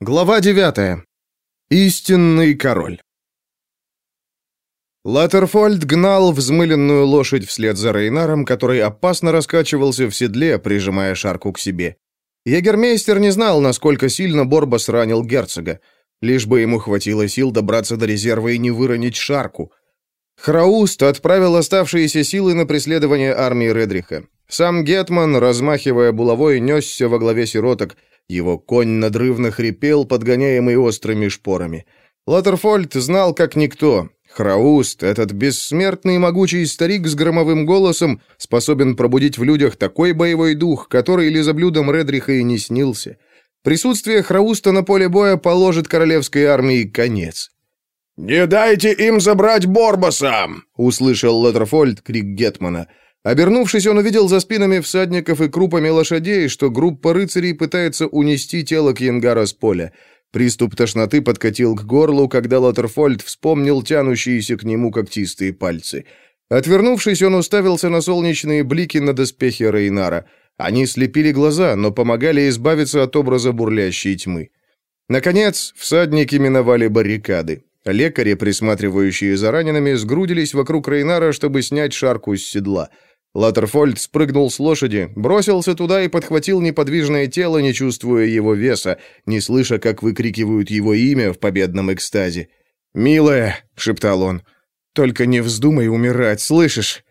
Глава 9. Истинный король. Латерфольд гнал взмыленную лошадь вслед за Рейнаром, который опасно раскачивался в седле, прижимая шарку к себе. Егермейстер не знал, насколько сильно Борбас ранил герцога. Лишь бы ему хватило сил добраться до резерва и не выронить шарку. Храуст отправил оставшиеся силы на преследование армии Редриха. Сам Гетман, размахивая булавой, несся во главе сироток, его конь надрывно хрипел, подгоняемый острыми шпорами. Латерфольд знал как никто. Храуст, этот бессмертный могучий старик с громовым голосом, способен пробудить в людях такой боевой дух, который лизоблюдом Редриха и не снился. Присутствие Храуста на поле боя положит королевской армии конец. «Не дайте им забрать Борбаса!» — услышал Латерфольд крик Гетмана — Обернувшись, он увидел за спинами всадников и крупами лошадей, что группа рыцарей пытается унести тело Кьянгара с поля. Приступ тошноты подкатил к горлу, когда Латерфольд вспомнил тянущиеся к нему когтистые пальцы. Отвернувшись, он уставился на солнечные блики на доспехе Рейнара. Они слепили глаза, но помогали избавиться от образа бурлящей тьмы. Наконец, всадники миновали баррикады. Лекари, присматривающие за ранеными, сгрудились вокруг Рейнара, чтобы снять шарку с седла. Латерфольд спрыгнул с лошади, бросился туда и подхватил неподвижное тело, не чувствуя его веса, не слыша, как выкрикивают его имя в победном экстазе. «Милая!» — шептал он. «Только не вздумай умирать, слышишь?»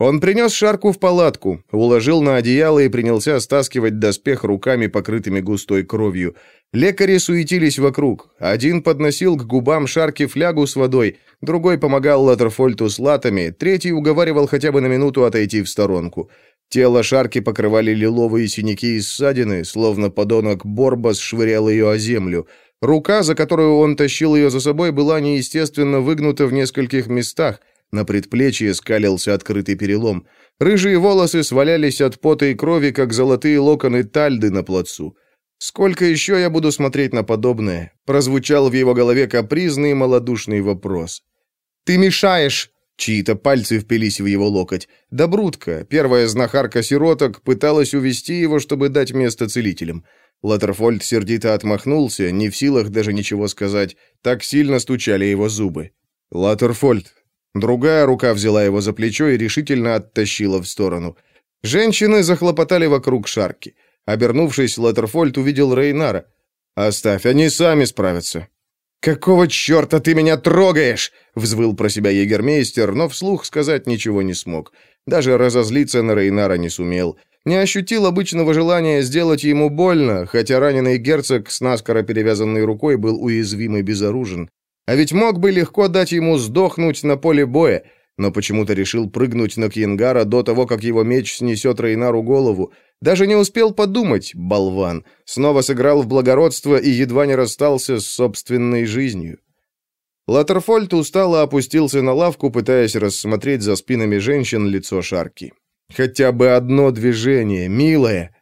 Он принес шарку в палатку, уложил на одеяло и принялся стаскивать доспех руками, покрытыми густой кровью. Лекари суетились вокруг. Один подносил к губам шарки флягу с водой, другой помогал Латерфольту с латами, третий уговаривал хотя бы на минуту отойти в сторонку. Тело шарки покрывали лиловые синяки и ссадины, словно подонок Борбас швырял ее о землю. Рука, за которую он тащил ее за собой, была неестественно выгнута в нескольких местах, на предплечье скалился открытый перелом. Рыжие волосы свалялись от пота и крови, как золотые локоны тальды на плацу. «Сколько еще я буду смотреть на подобное?» Прозвучал в его голове капризный малодушный вопрос. «Ты мешаешь!» Чьи-то пальцы впились в его локоть. Добрутка, первая знахарка сироток, пыталась увести его, чтобы дать место целителям. Латерфольд сердито отмахнулся, не в силах даже ничего сказать. Так сильно стучали его зубы. «Латерфольд, Другая рука взяла его за плечо и решительно оттащила в сторону. Женщины захлопотали вокруг шарки. Обернувшись, Латерфольд увидел Рейнара. «Оставь, они сами справятся». «Какого черта ты меня трогаешь?» — взвыл про себя егермейстер, но вслух сказать ничего не смог. Даже разозлиться на Рейнара не сумел. Не ощутил обычного желания сделать ему больно, хотя раненый герцог с наскоро перевязанной рукой был уязвим и безоружен. А ведь мог бы легко дать ему сдохнуть на поле боя, но почему-то решил прыгнуть на Кьянгара до того, как его меч снесет Рейнару голову. Даже не успел подумать, болван. Снова сыграл в благородство и едва не расстался с собственной жизнью. Латерфольд устало опустился на лавку, пытаясь рассмотреть за спинами женщин лицо Шарки. «Хотя бы одно движение, милая!»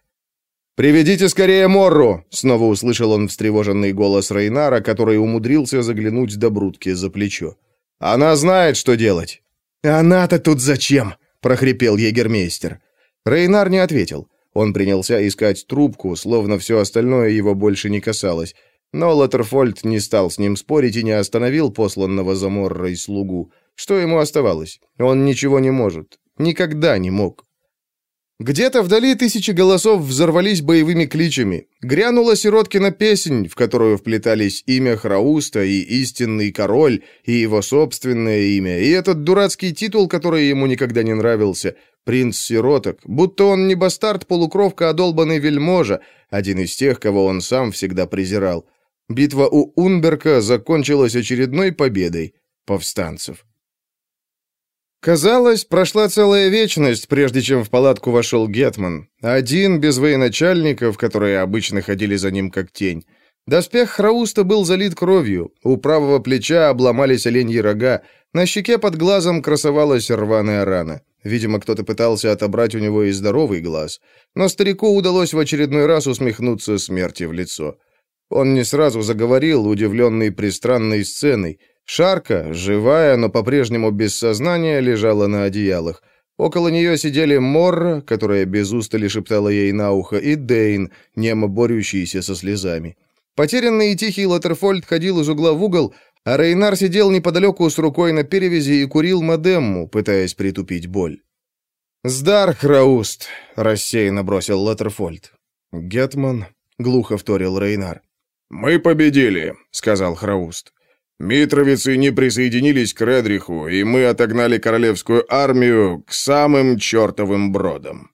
«Приведите скорее Морру!» — снова услышал он встревоженный голос Рейнара, который умудрился заглянуть до Брутки за плечо. «Она знает, что делать!» «Она-то тут зачем?» — прохрипел егермейстер. Рейнар не ответил. Он принялся искать трубку, словно все остальное его больше не касалось. Но Латерфольд не стал с ним спорить и не остановил посланного за Моррой слугу. Что ему оставалось? Он ничего не может. Никогда не мог. Где-то вдали тысячи голосов взорвались боевыми кличами. Грянула Сироткина песнь, в которую вплетались имя Храуста и истинный король, и его собственное имя, и этот дурацкий титул, который ему никогда не нравился, принц Сироток, будто он не бастард-полукровка, а долбанный вельможа, один из тех, кого он сам всегда презирал. Битва у Унберка закончилась очередной победой повстанцев. Казалось, прошла целая вечность, прежде чем в палатку вошел Гетман. Один, без военачальников, которые обычно ходили за ним как тень. Доспех Храуста был залит кровью, у правого плеча обломались оленьи рога, на щеке под глазом красовалась рваная рана. Видимо, кто-то пытался отобрать у него и здоровый глаз. Но старику удалось в очередной раз усмехнуться смерти в лицо. Он не сразу заговорил, удивленный пристранной сценой. Шарка, живая, но по-прежнему без сознания, лежала на одеялах. Около нее сидели Морра, которая без устали шептала ей на ухо, и Дейн, немо борющийся со слезами. Потерянный и тихий Латерфольд ходил из угла в угол, а Рейнар сидел неподалеку с рукой на перевязи и курил модемму, пытаясь притупить боль. «Сдар, Храуст!» — рассеянно бросил Латерфольд. «Гетман», — глухо вторил Рейнар. «Мы победили», — сказал Храуст. «Митровицы не присоединились к Редриху, и мы отогнали королевскую армию к самым чертовым бродам».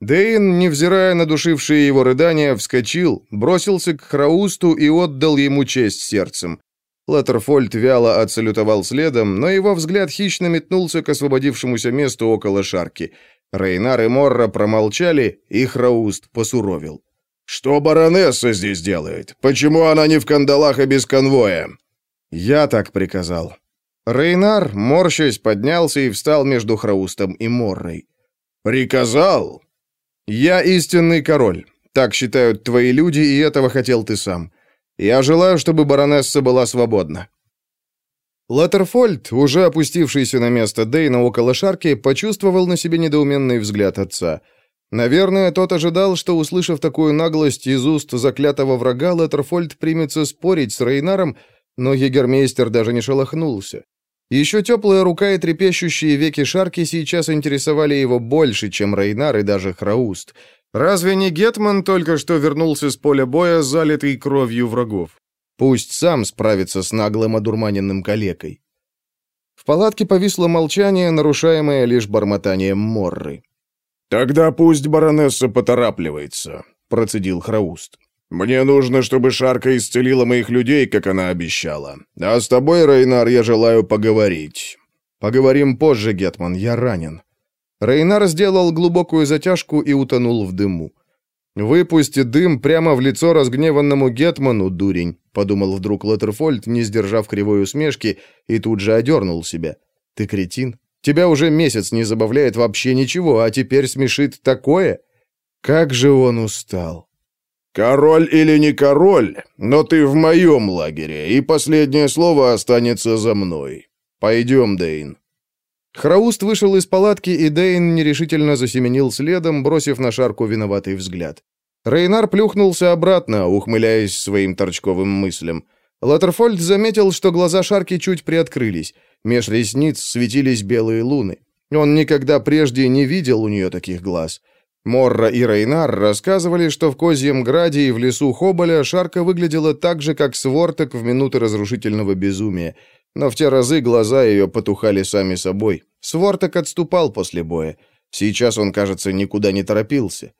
Дейн, невзирая на душившие его рыдания, вскочил, бросился к Храусту и отдал ему честь сердцем. Латерфольд вяло отсалютовал следом, но его взгляд хищно метнулся к освободившемуся месту около шарки. Рейнар и Морра промолчали, и Храуст посуровил. «Что баронесса здесь делает? Почему она не в кандалах и без конвоя?» «Я так приказал». Рейнар, морщась, поднялся и встал между Храустом и Моррой. «Приказал?» «Я истинный король. Так считают твои люди, и этого хотел ты сам. Я желаю, чтобы баронесса была свободна». Латерфольд, уже опустившийся на место Дейна около шарки, почувствовал на себе недоуменный взгляд отца. Наверное, тот ожидал, что, услышав такую наглость из уст заклятого врага, Латерфольд примется спорить с Рейнаром, но егермейстер даже не шелохнулся. Еще теплая рука и трепещущие веки Шарки сейчас интересовали его больше, чем Рейнар и даже Храуст. Разве не Гетман только что вернулся с поля боя, залитый кровью врагов? Пусть сам справится с наглым одурманенным калекой. В палатке повисло молчание, нарушаемое лишь бормотанием Морры. «Тогда пусть баронесса поторапливается», — процедил Храуст. «Мне нужно, чтобы Шарка исцелила моих людей, как она обещала. А с тобой, Рейнар, я желаю поговорить». «Поговорим позже, Гетман, я ранен». Рейнар сделал глубокую затяжку и утонул в дыму. «Выпусти дым прямо в лицо разгневанному Гетману, дурень», подумал вдруг Латерфольд, не сдержав кривой усмешки, и тут же одернул себя. «Ты кретин? Тебя уже месяц не забавляет вообще ничего, а теперь смешит такое? Как же он устал!» «Король или не король, но ты в моем лагере, и последнее слово останется за мной. Пойдем, Дейн». Храуст вышел из палатки, и Дейн нерешительно засеменил следом, бросив на шарку виноватый взгляд. Рейнар плюхнулся обратно, ухмыляясь своим торчковым мыслям. Латерфольд заметил, что глаза шарки чуть приоткрылись. Меж ресниц светились белые луны. Он никогда прежде не видел у нее таких глаз. Морра и Рейнар рассказывали, что в Козьем Граде и в лесу Хоболя Шарка выглядела так же, как Сворток в минуты разрушительного безумия. Но в те разы глаза ее потухали сами собой. Сворток отступал после боя. Сейчас он, кажется, никуда не торопился.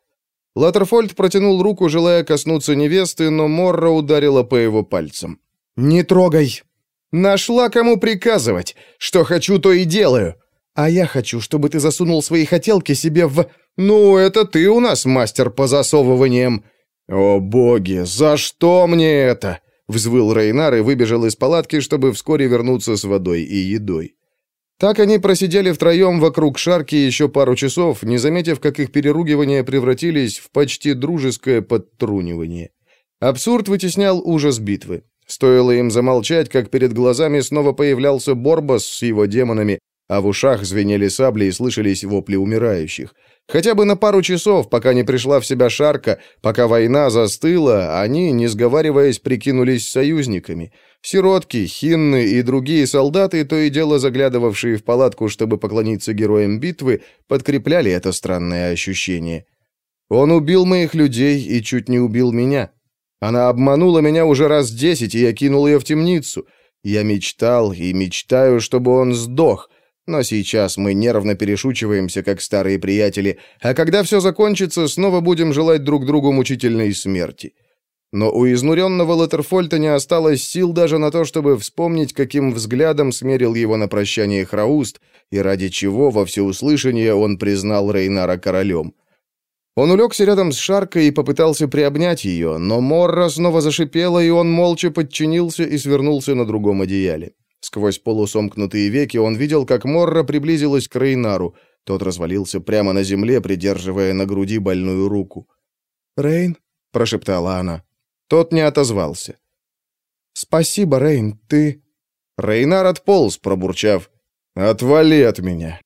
Латерфольд протянул руку, желая коснуться невесты, но Морра ударила по его пальцам. «Не трогай!» «Нашла кому приказывать! Что хочу, то и делаю!» «А я хочу, чтобы ты засунул свои хотелки себе в...» «Ну, это ты у нас мастер по засовываниям». «О боги, за что мне это?» Взвыл Рейнар и выбежал из палатки, чтобы вскоре вернуться с водой и едой. Так они просидели втроем вокруг шарки еще пару часов, не заметив, как их переругивания превратились в почти дружеское подтрунивание. Абсурд вытеснял ужас битвы. Стоило им замолчать, как перед глазами снова появлялся Борбас с его демонами, а в ушах звенели сабли и слышались вопли умирающих. Хотя бы на пару часов, пока не пришла в себя Шарка, пока война застыла, они, не сговариваясь, прикинулись союзниками. Сиротки, хинны и другие солдаты, то и дело заглядывавшие в палатку, чтобы поклониться героям битвы, подкрепляли это странное ощущение. «Он убил моих людей и чуть не убил меня. Она обманула меня уже раз десять, и я кинул ее в темницу. Я мечтал и мечтаю, чтобы он сдох». Но сейчас мы нервно перешучиваемся, как старые приятели, а когда все закончится, снова будем желать друг другу мучительной смерти. Но у изнуренного Латерфольта не осталось сил даже на то, чтобы вспомнить, каким взглядом смерил его на прощание Храуст, и ради чего во всеуслышание он признал Рейнара королем. Он улегся рядом с Шаркой и попытался приобнять ее, но Морра снова зашипела, и он молча подчинился и свернулся на другом одеяле. Сквозь полусомкнутые веки он видел, как Морра приблизилась к Рейнару. Тот развалился прямо на земле, придерживая на груди больную руку. «Рейн?» — прошептала она. Тот не отозвался. «Спасибо, Рейн, ты...» Рейнар отполз, пробурчав. «Отвали от меня!»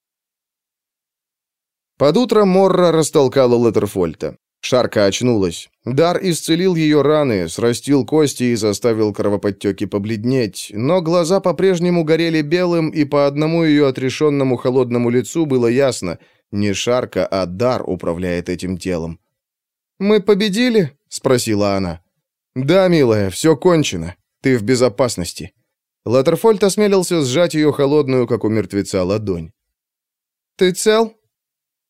Под утро Морра растолкала Леттерфольта. Шарка очнулась. Дар исцелил ее раны, срастил кости и заставил кровоподтеки побледнеть, но глаза по-прежнему горели белым, и по одному ее отрешенному холодному лицу было ясно — не Шарка, а Дар управляет этим телом. «Мы победили?» — спросила она. «Да, милая, все кончено. Ты в безопасности». Латерфольд осмелился сжать ее холодную, как у мертвеца, ладонь. «Ты цел?»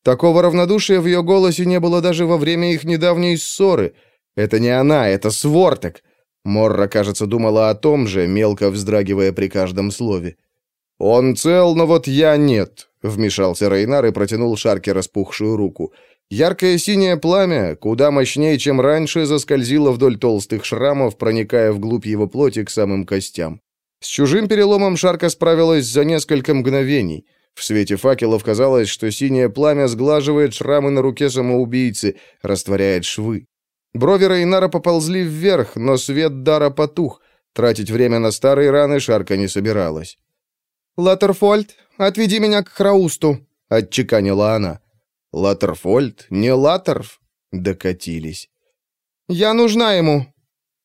Такого равнодушия в ее голосе не было даже во время их недавней ссоры. Это не она, это Свортек. Морра, кажется, думала о том же, мелко вздрагивая при каждом слове. «Он цел, но вот я нет», — вмешался Рейнар и протянул Шарке распухшую руку. Яркое синее пламя, куда мощнее, чем раньше, заскользило вдоль толстых шрамов, проникая вглубь его плоти к самым костям. С чужим переломом Шарка справилась за несколько мгновений — в свете факелов казалось, что синее пламя сглаживает шрамы на руке самоубийцы, растворяет швы. Брови Рейнара поползли вверх, но свет дара потух. Тратить время на старые раны Шарка не собиралась. «Латерфольд, отведи меня к Храусту», — отчеканила она. «Латерфольд? Не Латерф?» — докатились. «Я нужна ему».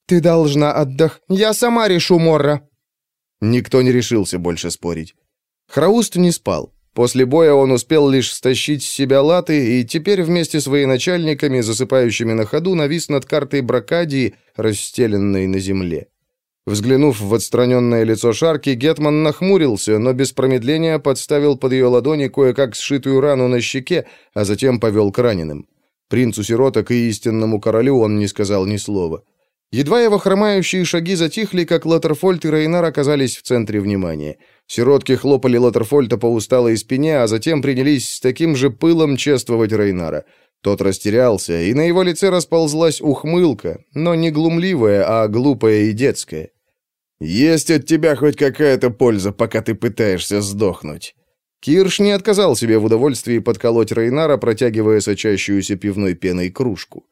«Ты должна отдох. Я сама решу, Морра». Никто не решился больше спорить. Храуст не спал. После боя он успел лишь стащить с себя латы и теперь вместе с военачальниками, засыпающими на ходу, навис над картой Бракадии, расстеленной на земле. Взглянув в отстраненное лицо Шарки, Гетман нахмурился, но без промедления подставил под ее ладони кое-как сшитую рану на щеке, а затем повел к раненым. Принцу сироток и истинному королю он не сказал ни слова. Едва его хромающие шаги затихли, как Латерфольд и Рейнар оказались в центре внимания — Сиротки хлопали Латерфольта по усталой спине, а затем принялись с таким же пылом чествовать Рейнара. Тот растерялся, и на его лице расползлась ухмылка, но не глумливая, а глупая и детская. «Есть от тебя хоть какая-то польза, пока ты пытаешься сдохнуть». Кирш не отказал себе в удовольствии подколоть Рейнара, протягивая сочащуюся пивной пеной кружку.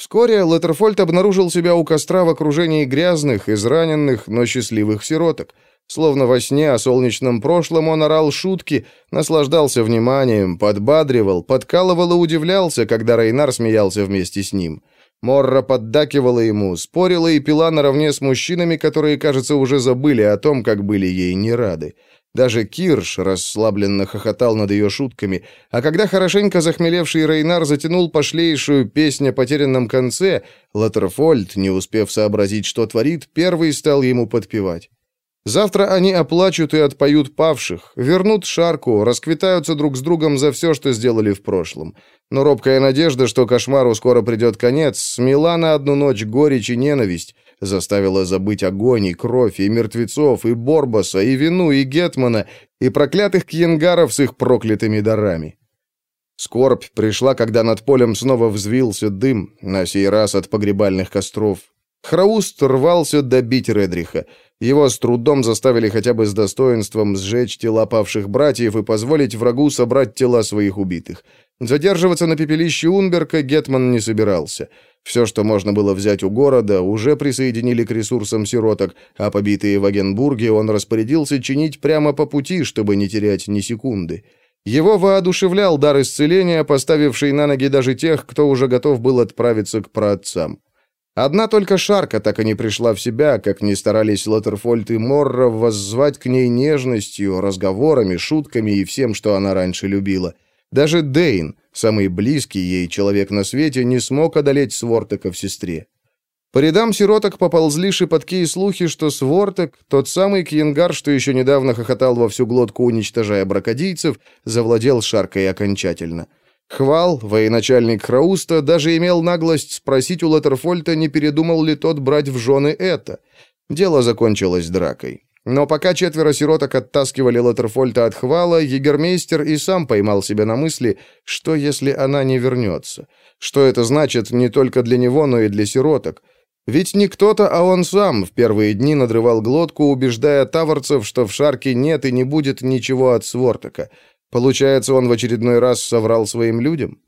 Вскоре Латерфольд обнаружил себя у костра в окружении грязных, израненных, но счастливых сироток — Словно во сне о солнечном прошлом он орал шутки, наслаждался вниманием, подбадривал, подкалывал и удивлялся, когда Рейнар смеялся вместе с ним. Морра поддакивала ему, спорила и пила наравне с мужчинами, которые, кажется, уже забыли о том, как были ей не рады. Даже Кирш расслабленно хохотал над ее шутками, а когда хорошенько захмелевший Рейнар затянул пошлейшую песню о потерянном конце, Латерфольд, не успев сообразить, что творит, первый стал ему подпевать. Завтра они оплачут и отпоют павших, вернут шарку, расквитаются друг с другом за все, что сделали в прошлом. Но робкая надежда, что кошмару скоро придет конец, смела на одну ночь горечь и ненависть, заставила забыть огонь и кровь, и мертвецов, и Борбаса, и вину, и Гетмана, и проклятых кьенгаров с их проклятыми дарами. Скорбь пришла, когда над полем снова взвился дым, на сей раз от погребальных костров. Храуст рвался добить Редриха. Его с трудом заставили хотя бы с достоинством сжечь тела павших братьев и позволить врагу собрать тела своих убитых. Задерживаться на пепелище Унберка Гетман не собирался. Все, что можно было взять у города, уже присоединили к ресурсам сироток, а побитые в Агенбурге он распорядился чинить прямо по пути, чтобы не терять ни секунды. Его воодушевлял дар исцеления, поставивший на ноги даже тех, кто уже готов был отправиться к праотцам. Одна только Шарка так и не пришла в себя, как ни старались Латерфольд и Морра воззвать к ней нежностью, разговорами, шутками и всем, что она раньше любила. Даже Дейн, самый близкий ей человек на свете, не смог одолеть Свортека в сестре. По рядам сироток поползли шепотки и слухи, что Свортек, тот самый Кьенгар, что еще недавно хохотал во всю глотку, уничтожая бракодийцев, завладел Шаркой окончательно – Хвал, военачальник Храуста, даже имел наглость спросить у Латерфольта, не передумал ли тот брать в жены это. Дело закончилось дракой. Но пока четверо сироток оттаскивали Латерфольта от Хвала, егермейстер и сам поймал себя на мысли, что если она не вернется. Что это значит не только для него, но и для сироток. Ведь не кто-то, а он сам в первые дни надрывал глотку, убеждая таварцев, что в Шарке нет и не будет ничего от Свортака — Получается, он в очередной раз соврал своим людям?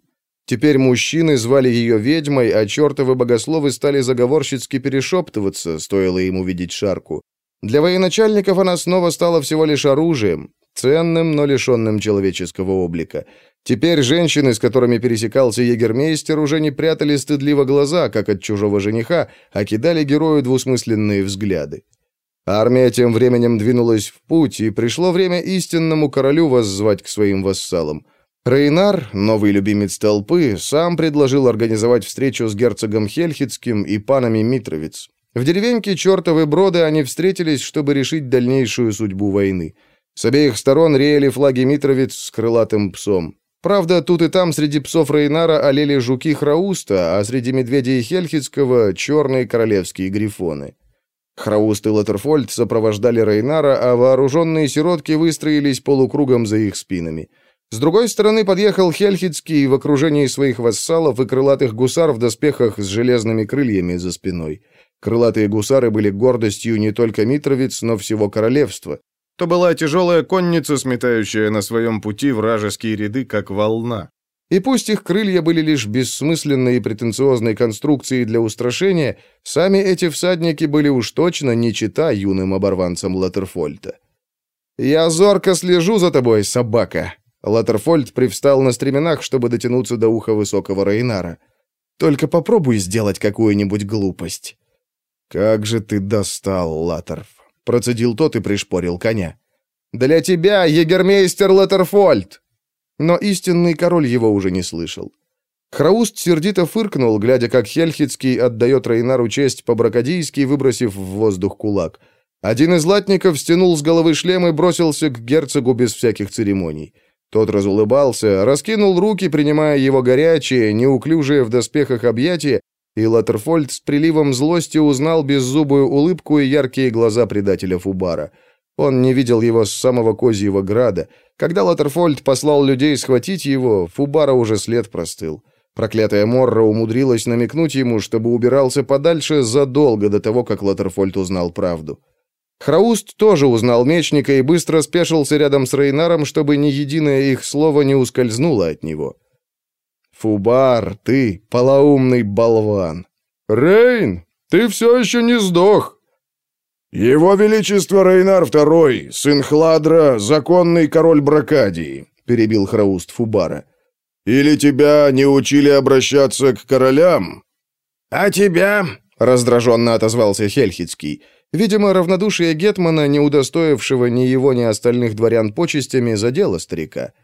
Теперь мужчины звали ее ведьмой, а чертовы богословы стали заговорщицки перешептываться, стоило им увидеть Шарку. Для военачальников она снова стала всего лишь оружием. ценным, но лишенным человеческого облика. Теперь женщины, с которыми пересекался егермейстер, уже не прятали стыдливо глаза, как от чужого жениха, а кидали герою двусмысленные взгляды. Армия тем временем двинулась в путь, и пришло время истинному королю воззвать к своим вассалам. Рейнар, новый любимец толпы, сам предложил организовать встречу с герцогом Хельхицким и панами Митровиц. В деревеньке Чертовы Броды они встретились, чтобы решить дальнейшую судьбу войны. С обеих сторон реяли флаги Митровиц с крылатым псом. Правда, тут и там среди псов Рейнара олели жуки Храуста, а среди медведей Хельхицкого — черные королевские грифоны. Храуст и Латерфольд сопровождали Рейнара, а вооруженные сиротки выстроились полукругом за их спинами. С другой стороны подъехал Хельхицкий в окружении своих вассалов и крылатых гусар в доспехах с железными крыльями за спиной. Крылатые гусары были гордостью не только Митровиц, но всего королевства. То была тяжелая конница, сметающая на своем пути вражеские ряды, как волна. И пусть их крылья были лишь бессмысленной и претенциозной конструкцией для устрашения, сами эти всадники были уж точно не чита юным оборванцам Латерфольта. «Я зорко слежу за тобой, собака!» Латерфольд привстал на стременах, чтобы дотянуться до уха высокого Рейнара. «Только попробуй сделать какую-нибудь глупость». «Как же ты достал, Латерф!» — процедил тот и пришпорил коня. «Для тебя, егермейстер Латерфольд!» Но истинный король его уже не слышал. Храуст сердито фыркнул, глядя, как Хельхицкий отдает Рейнару честь по-бракодийски, выбросив в воздух кулак. Один из латников стянул с головы шлем и бросился к герцогу без всяких церемоний. Тот разулыбался, раскинул руки, принимая его горячее, неуклюжее в доспехах объятие, и Латерфольд с приливом злости узнал беззубую улыбку и яркие глаза предателя Фубара. Он не видел его с самого Козьего Града. Когда Латерфольд послал людей схватить его, Фубара уже след простыл. Проклятая Морра умудрилась намекнуть ему, чтобы убирался подальше задолго до того, как Латерфольд узнал правду. Храуст тоже узнал мечника и быстро спешился рядом с Рейнаром, чтобы ни единое их слово не ускользнуло от него. «Фубар, ты полоумный болван!» «Рейн, ты все еще не сдох!» «Его Величество Рейнар II, сын Хладра, законный король Бракадии», — перебил Храуст Фубара. «Или тебя не учили обращаться к королям?» «А тебя?» — раздраженно отозвался Хельхицкий. Видимо, равнодушие Гетмана, не удостоившего ни его, ни остальных дворян почестями, задело старика.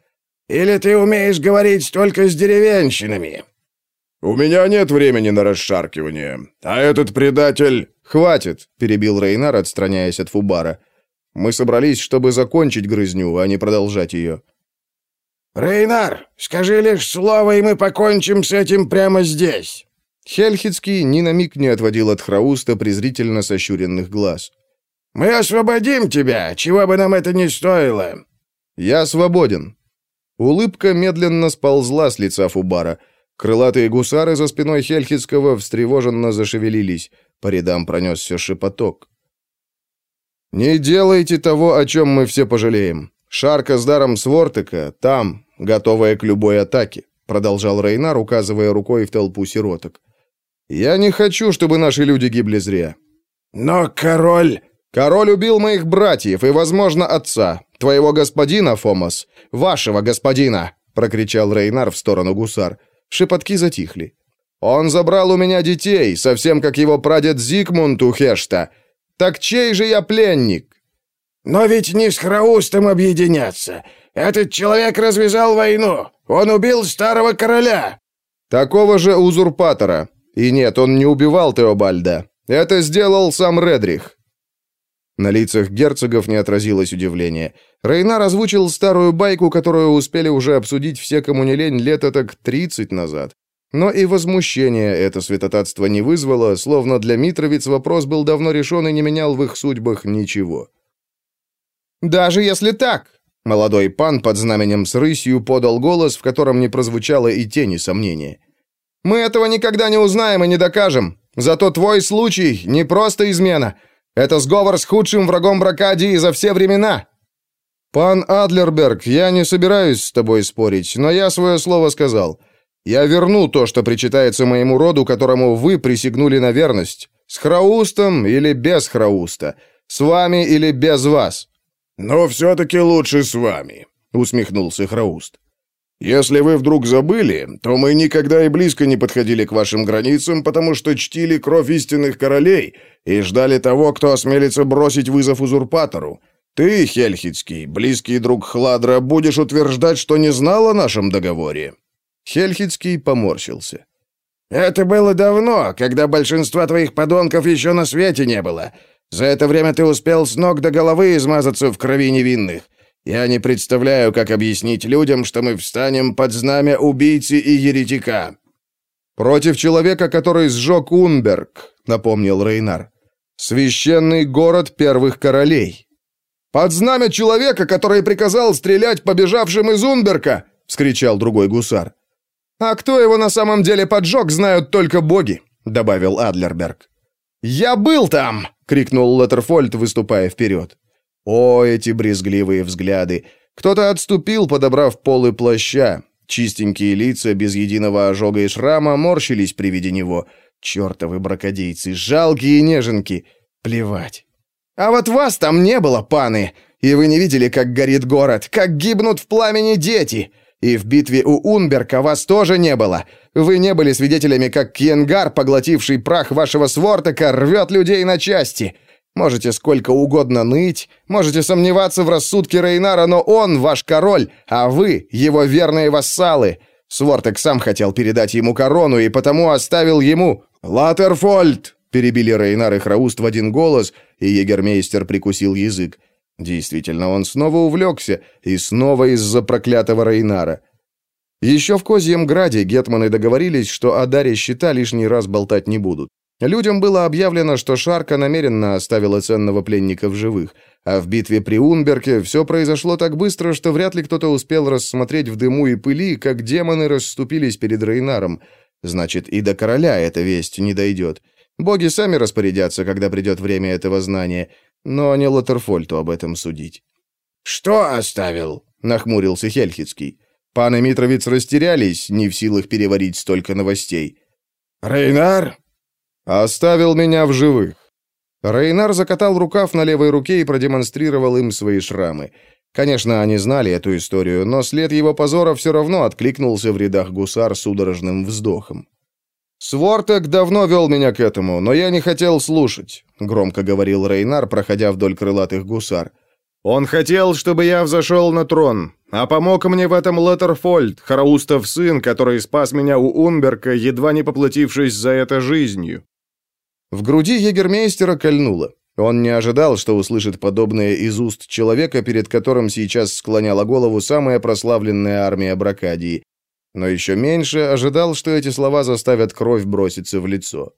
«Или ты умеешь говорить только с деревенщинами?» «У меня нет времени на расшаркивание. А этот предатель...» «Хватит», — перебил Рейнар, отстраняясь от Фубара. «Мы собрались, чтобы закончить грызню, а не продолжать ее». «Рейнар, скажи лишь слово, и мы покончим с этим прямо здесь». Хельхицкий ни на миг не отводил от Храуста презрительно сощуренных глаз. «Мы освободим тебя, чего бы нам это ни стоило!» «Я свободен!» Улыбка медленно сползла с лица Фубара. Крылатые гусары за спиной Хельхицкого встревоженно зашевелились. По рядам пронесся шепоток. «Не делайте того, о чем мы все пожалеем. Шарка с даром Свортека там, готовая к любой атаке», продолжал Рейнар, указывая рукой в толпу сироток. Я не хочу, чтобы наши люди гибли зря. Но король... Король убил моих братьев и, возможно, отца. Твоего господина, Фомас. Вашего господина, прокричал Рейнар в сторону гусар. Шепотки затихли. Он забрал у меня детей, совсем как его прадед Зигмунд у Хешта. Так чей же я пленник? Но ведь не с Храустом объединяться. Этот человек развязал войну. Он убил старого короля. Такого же узурпатора. И нет, он не убивал Теобальда. Это сделал сам Редрих. На лицах герцогов не отразилось удивление. Рейнар озвучил старую байку, которую успели уже обсудить все, кому не лень, лет так 30 назад. Но и возмущение это святотатство не вызвало, словно для Митровиц вопрос был давно решен и не менял в их судьбах ничего. «Даже если так!» Молодой пан под знаменем с рысью подал голос, в котором не прозвучало и тени сомнения. Мы этого никогда не узнаем и не докажем. Зато твой случай не просто измена. Это сговор с худшим врагом Бракадии за все времена. Пан Адлерберг, я не собираюсь с тобой спорить, но я свое слово сказал. Я верну то, что причитается моему роду, которому вы присягнули на верность. С Храустом или без Храуста. С вами или без вас. «Но все-таки лучше с вами», — усмехнулся Храуст. «Если вы вдруг забыли, то мы никогда и близко не подходили к вашим границам, потому что чтили кровь истинных королей и ждали того, кто осмелится бросить вызов узурпатору. Ты, Хельхицкий, близкий друг Хладра, будешь утверждать, что не знал о нашем договоре?» Хельхицкий поморщился. «Это было давно, когда большинства твоих подонков еще на свете не было. За это время ты успел с ног до головы измазаться в крови невинных. Я не представляю, как объяснить людям, что мы встанем под знамя убийцы и еретика». «Против человека, который сжег Унберг», — напомнил Рейнар. «Священный город первых королей». «Под знамя человека, который приказал стрелять побежавшим из Унберка!» — вскричал другой гусар. «А кто его на самом деле поджег, знают только боги», — добавил Адлерберг. «Я был там!» — крикнул Леттерфольд, выступая вперед. О, эти брезгливые взгляды! Кто-то отступил, подобрав полы плаща. Чистенькие лица, без единого ожога и шрама, морщились при виде него. Чертовы бракодейцы, жалкие неженки! Плевать. «А вот вас там не было, паны! И вы не видели, как горит город, как гибнут в пламени дети!» И в битве у Унберка вас тоже не было. Вы не были свидетелями, как Кьенгар, поглотивший прах вашего свортека, рвет людей на части. Можете сколько угодно ныть, можете сомневаться в рассудке Рейнара, но он ваш король, а вы его верные вассалы. Свортек сам хотел передать ему корону и потому оставил ему Латерфольд. Перебили Рейнар и Храуст в один голос, и егермейстер прикусил язык. Действительно, он снова увлекся, и снова из-за проклятого Рейнара. Еще в Козьем Граде гетманы договорились, что о даре щита лишний раз болтать не будут. Людям было объявлено, что Шарка намеренно оставила ценного пленника в живых, а в битве при Унберке все произошло так быстро, что вряд ли кто-то успел рассмотреть в дыму и пыли, как демоны расступились перед Рейнаром. Значит, и до короля эта весть не дойдет. Боги сами распорядятся, когда придет время этого знания, но не Латерфольту об этом судить. «Что оставил?» — нахмурился Хельхицкий. Пан и Митровец растерялись, не в силах переварить столько новостей. «Рейнар?» Оставил меня в живых. Рейнар закатал рукав на левой руке и продемонстрировал им свои шрамы. Конечно, они знали эту историю, но след его позора все равно откликнулся в рядах гусар судорожным вздохом. «Свортек давно вел меня к этому, но я не хотел слушать», — громко говорил Рейнар, проходя вдоль крылатых гусар. «Он хотел, чтобы я взошел на трон, а помог мне в этом Леттерфольд, Хараустов сын, который спас меня у Унберка, едва не поплатившись за это жизнью. В груди егермейстера кольнуло. Он не ожидал, что услышит подобное из уст человека, перед которым сейчас склоняла голову самая прославленная армия Бракадии. Но еще меньше ожидал, что эти слова заставят кровь броситься в лицо.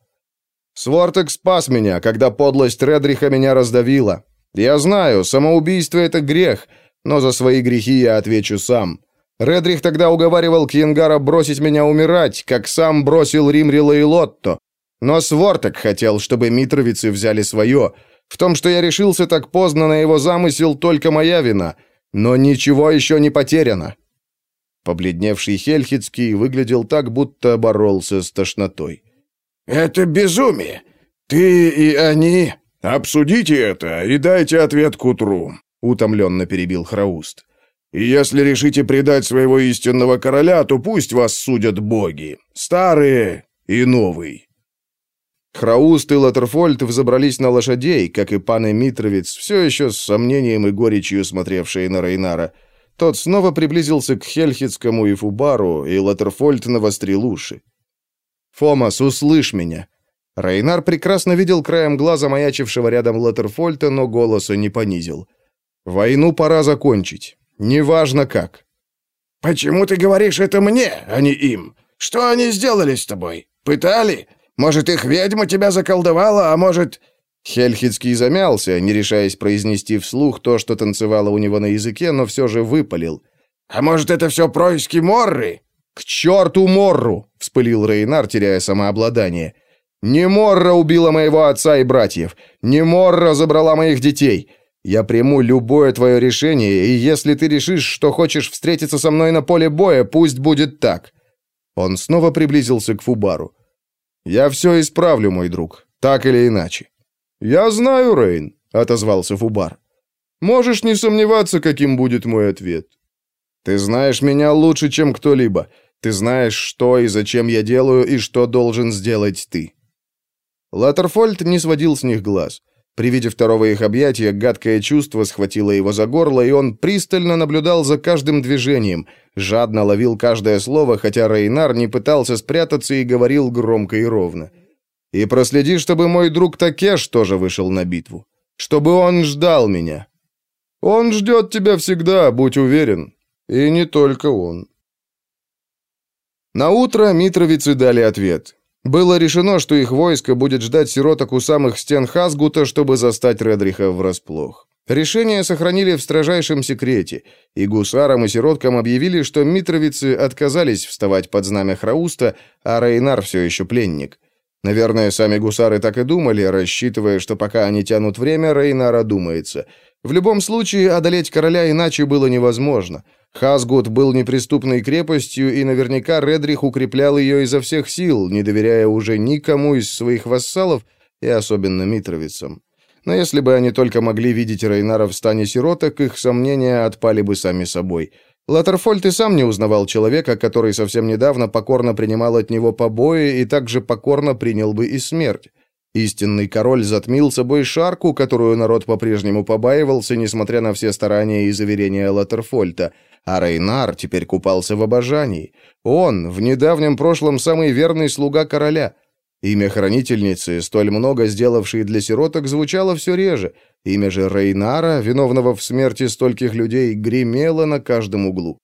«Свортек спас меня, когда подлость Редриха меня раздавила. Я знаю, самоубийство — это грех, но за свои грехи я отвечу сам. Редрих тогда уговаривал Кьенгара бросить меня умирать, как сам бросил Римрила и Лотто, но Свортек хотел, чтобы митровицы взяли свое. В том, что я решился так поздно на его замысел, только моя вина. Но ничего еще не потеряно». Побледневший Хельхицкий выглядел так, будто боролся с тошнотой. «Это безумие! Ты и они...» «Обсудите это и дайте ответ к утру», — утомленно перебил Храуст. «И если решите предать своего истинного короля, то пусть вас судят боги, старые и новые». Храуст и Латерфольд взобрались на лошадей, как и пан и все еще с сомнением и горечью смотревшие на Рейнара. Тот снова приблизился к Хельхицкому и Фубару, и Латерфольд навострил уши. «Фомас, услышь меня!» Рейнар прекрасно видел краем глаза маячившего рядом Латерфольта, но голоса не понизил. «Войну пора закончить. Неважно как». «Почему ты говоришь это мне, а не им? Что они сделали с тобой? Пытали? Может, их ведьма тебя заколдовала, а может...» Хельхицкий замялся, не решаясь произнести вслух то, что танцевало у него на языке, но все же выпалил. «А может, это все происки Морры?» «К черту Морру!» — вспылил Рейнар, теряя самообладание. «Не Морра убила моего отца и братьев! Не Морра забрала моих детей! Я приму любое твое решение, и если ты решишь, что хочешь встретиться со мной на поле боя, пусть будет так!» Он снова приблизился к Фубару. Я все исправлю, мой друг, так или иначе. Я знаю, Рейн, отозвался Фубар. Можешь не сомневаться, каким будет мой ответ. Ты знаешь меня лучше, чем кто-либо. Ты знаешь, что и зачем я делаю, и что должен сделать ты». Латтерфольд не сводил с них глаз. При виде второго их объятия гадкое чувство схватило его за горло, и он пристально наблюдал за каждым движением, жадно ловил каждое слово, хотя Рейнар не пытался спрятаться и говорил громко и ровно. «И проследи, чтобы мой друг Такеш тоже вышел на битву. Чтобы он ждал меня. Он ждет тебя всегда, будь уверен. И не только он». На утро митровицы дали ответ. Было решено, что их войско будет ждать сироток у самых стен Хасгута, чтобы застать Редриха врасплох. Решение сохранили в строжайшем секрете, и гусарам и сироткам объявили, что митровицы отказались вставать под знамя Храуста, а Рейнар все еще пленник. Наверное, сами гусары так и думали, рассчитывая, что пока они тянут время, Рейнар одумается. В любом случае, одолеть короля иначе было невозможно — Хасгут был неприступной крепостью, и наверняка Редрих укреплял ее изо всех сил, не доверяя уже никому из своих вассалов, и особенно митровицам. Но если бы они только могли видеть Рейнара в стане сироток, их сомнения отпали бы сами собой. Латерфольд и сам не узнавал человека, который совсем недавно покорно принимал от него побои и также покорно принял бы и смерть. Истинный король затмил собой шарку, которую народ по-прежнему побаивался, несмотря на все старания и заверения Латерфольта – а Рейнар теперь купался в обожании. Он, в недавнем прошлом самый верный слуга короля. Имя хранительницы, столь много сделавшей для сироток, звучало все реже. Имя же Рейнара, виновного в смерти стольких людей, гремело на каждом углу.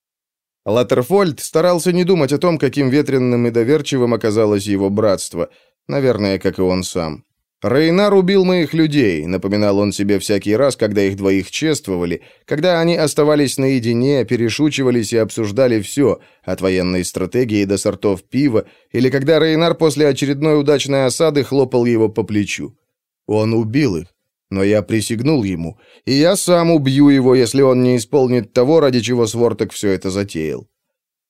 Латерфольд старался не думать о том, каким ветренным и доверчивым оказалось его братство, наверное, как и он сам. «Рейнар убил моих людей», — напоминал он себе всякий раз, когда их двоих чествовали, когда они оставались наедине, перешучивались и обсуждали все, от военной стратегии до сортов пива, или когда Рейнар после очередной удачной осады хлопал его по плечу. Он убил их, но я присягнул ему, и я сам убью его, если он не исполнит того, ради чего Сворток все это затеял.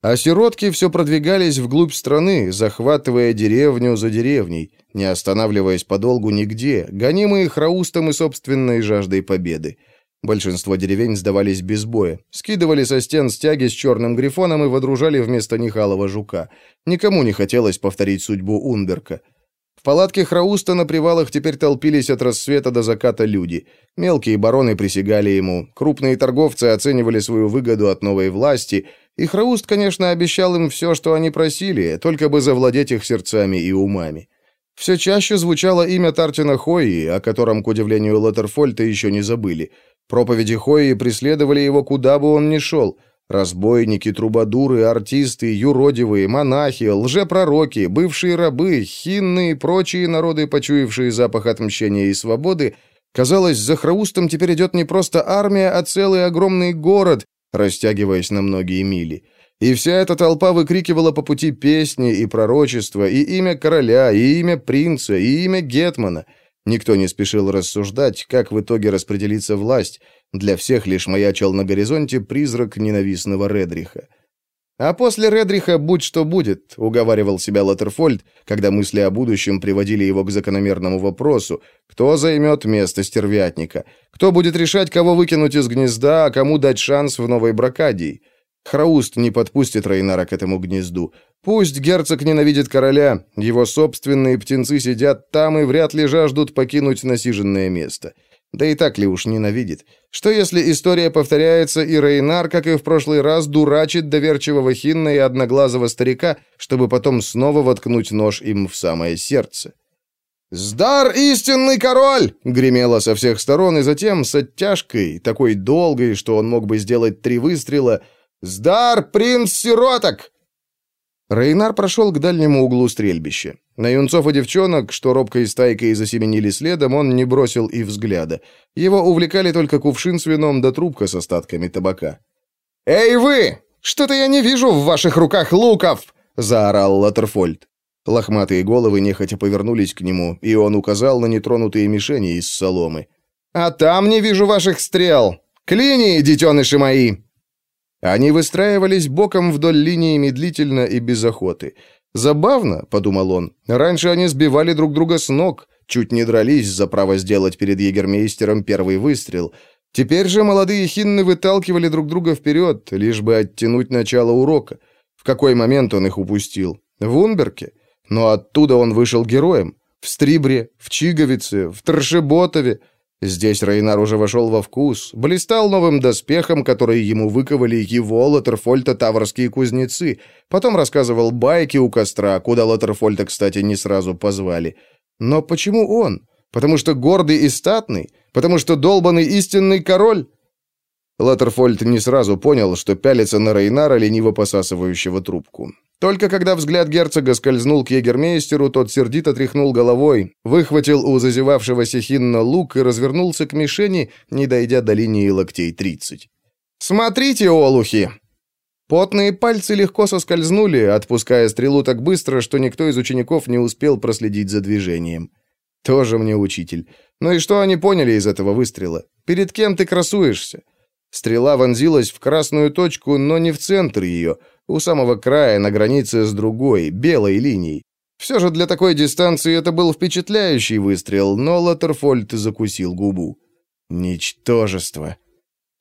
А сиротки все продвигались вглубь страны, захватывая деревню за деревней, не останавливаясь подолгу нигде, гонимые храустом и собственной жаждой победы. Большинство деревень сдавались без боя, скидывали со стен стяги с черным грифоном и водружали вместо них алого жука. Никому не хотелось повторить судьбу Ундерка. В палатке Храуста на привалах теперь толпились от рассвета до заката люди. Мелкие бароны присягали ему, крупные торговцы оценивали свою выгоду от новой власти, и Храуст, конечно, обещал им все, что они просили, только бы завладеть их сердцами и умами. Все чаще звучало имя Тартина Хои, о котором, к удивлению Латерфольта, еще не забыли. Проповеди Хои преследовали его, куда бы он ни шел. Разбойники, трубадуры, артисты, юродивые, монахи, лжепророки, бывшие рабы, хинны и прочие народы, почуявшие запах отмщения и свободы, казалось, за Храустом теперь идет не просто армия, а целый огромный город, растягиваясь на многие мили. И вся эта толпа выкрикивала по пути песни и пророчества, и имя короля, и имя принца, и имя гетмана. Никто не спешил рассуждать, как в итоге распределится власть. Для всех лишь маячил на горизонте призрак ненавистного Редриха. «А после Редриха будь что будет», — уговаривал себя Латерфольд, когда мысли о будущем приводили его к закономерному вопросу, кто займет место стервятника, кто будет решать, кого выкинуть из гнезда, а кому дать шанс в новой бракадии. Храуст не подпустит Рейнара к этому гнезду. Пусть герцог ненавидит короля, его собственные птенцы сидят там и вряд ли жаждут покинуть насиженное место. Да и так ли уж ненавидит? Что если история повторяется, и Рейнар, как и в прошлый раз, дурачит доверчивого Хинна и одноглазого старика, чтобы потом снова воткнуть нож им в самое сердце? «Сдар, истинный король!» — гремело со всех сторон, и затем с оттяжкой, такой долгой, что он мог бы сделать три выстрела — «Сдар, принц сироток!» Рейнар прошел к дальнему углу стрельбища. На юнцов и девчонок, что робкой стайкой засеменили следом, он не бросил и взгляда. Его увлекали только кувшин с вином да трубка с остатками табака. «Эй вы! Что-то я не вижу в ваших руках луков!» — заорал Латерфольд. Лохматые головы нехотя повернулись к нему, и он указал на нетронутые мишени из соломы. «А там не вижу ваших стрел! Клини, детеныши мои!» Они выстраивались боком вдоль линии медлительно и без охоты. «Забавно», — подумал он, — «раньше они сбивали друг друга с ног, чуть не дрались за право сделать перед егермейстером первый выстрел. Теперь же молодые хинны выталкивали друг друга вперед, лишь бы оттянуть начало урока. В какой момент он их упустил? В Унберке? Но оттуда он вышел героем. В Стрибре, в Чиговице, в Торшеботове. Здесь Рейнар уже вошел во вкус, блистал новым доспехом, который ему выковали его, Латерфольта, таврские кузнецы. Потом рассказывал байки у костра, куда Латерфольта, кстати, не сразу позвали. Но почему он? Потому что гордый и статный? Потому что долбанный истинный король? Латерфольд не сразу понял, что пялится на Рейнара, лениво посасывающего трубку. Только когда взгляд герцога скользнул к егермейстеру, тот сердито тряхнул головой, выхватил у зазевавшегося хинна лук и развернулся к мишени, не дойдя до линии локтей 30. «Смотрите, олухи!» Потные пальцы легко соскользнули, отпуская стрелу так быстро, что никто из учеников не успел проследить за движением. Тоже мне учитель. Ну и что они поняли из этого выстрела? Перед кем ты красуешься? Стрела вонзилась в красную точку, но не в центр ее, у самого края, на границе с другой, белой линией. Все же для такой дистанции это был впечатляющий выстрел, но Латерфольд закусил губу. Ничтожество.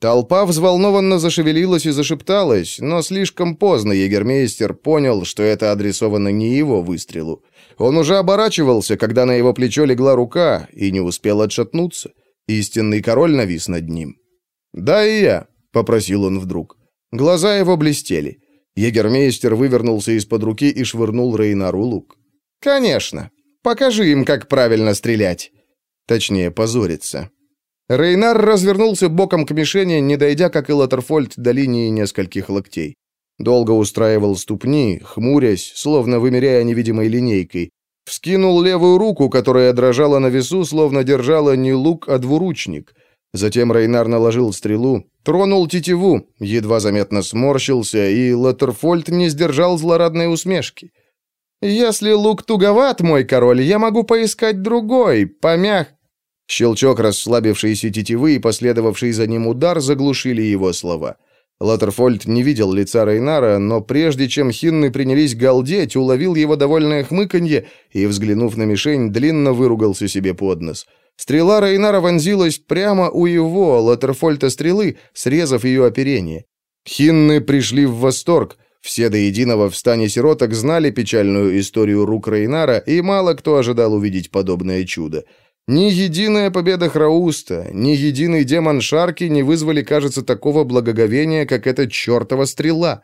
Толпа взволнованно зашевелилась и зашепталась, но слишком поздно егермейстер понял, что это адресовано не его выстрелу. Он уже оборачивался, когда на его плечо легла рука, и не успел отшатнуться. Истинный король навис над ним. «Да и я», — попросил он вдруг. Глаза его блестели. Егермейстер вывернулся из-под руки и швырнул Рейнару лук. «Конечно. Покажи им, как правильно стрелять». Точнее, позориться. Рейнар развернулся боком к мишени, не дойдя, как и Латерфольд, до линии нескольких локтей. Долго устраивал ступни, хмурясь, словно вымеряя невидимой линейкой. Вскинул левую руку, которая дрожала на весу, словно держала не лук, а двуручник. Затем Рейнар наложил стрелу, тронул тетиву, едва заметно сморщился, и Латерфольд не сдержал злорадной усмешки. «Если лук туговат, мой король, я могу поискать другой, помях...» Щелчок расслабившейся тетивы и последовавший за ним удар заглушили его слова. Латерфольд не видел лица Рейнара, но прежде чем хинны принялись галдеть, уловил его довольное хмыканье и, взглянув на мишень, длинно выругался себе под нос. Стрела Рейнара вонзилась прямо у его, Латерфольта, стрелы, срезав ее оперение. Хинны пришли в восторг. Все до единого в стане сироток знали печальную историю рук Рейнара, и мало кто ожидал увидеть подобное чудо. Ни единая победа Храуста, ни единый демон Шарки не вызвали, кажется, такого благоговения, как эта чертова стрела.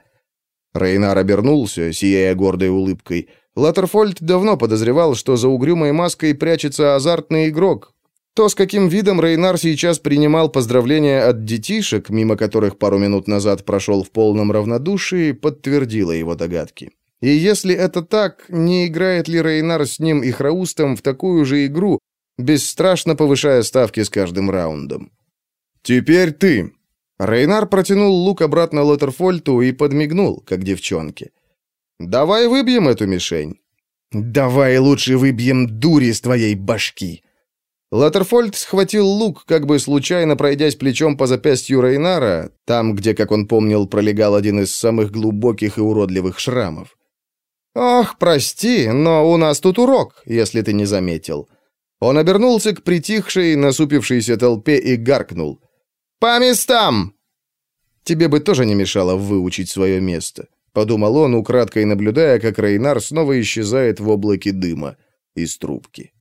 Рейнар обернулся, сияя гордой улыбкой. Латерфольд давно подозревал, что за угрюмой маской прячется азартный игрок. То, с каким видом Рейнар сейчас принимал поздравления от детишек, мимо которых пару минут назад прошел в полном равнодушии, подтвердило его догадки. И если это так, не играет ли Рейнар с ним и Храустом в такую же игру, бесстрашно повышая ставки с каждым раундом. «Теперь ты!» Рейнар протянул лук обратно Лотерфольту и подмигнул, как девчонке. «Давай выбьем эту мишень». «Давай лучше выбьем дури с твоей башки!» Латерфольд схватил лук, как бы случайно пройдясь плечом по запястью Рейнара, там, где, как он помнил, пролегал один из самых глубоких и уродливых шрамов. «Ох, прости, но у нас тут урок, если ты не заметил». Он обернулся к притихшей, насупившейся толпе и гаркнул. «По местам!» «Тебе бы тоже не мешало выучить свое место», — подумал он, украдкой наблюдая, как Рейнар снова исчезает в облаке дыма из трубки.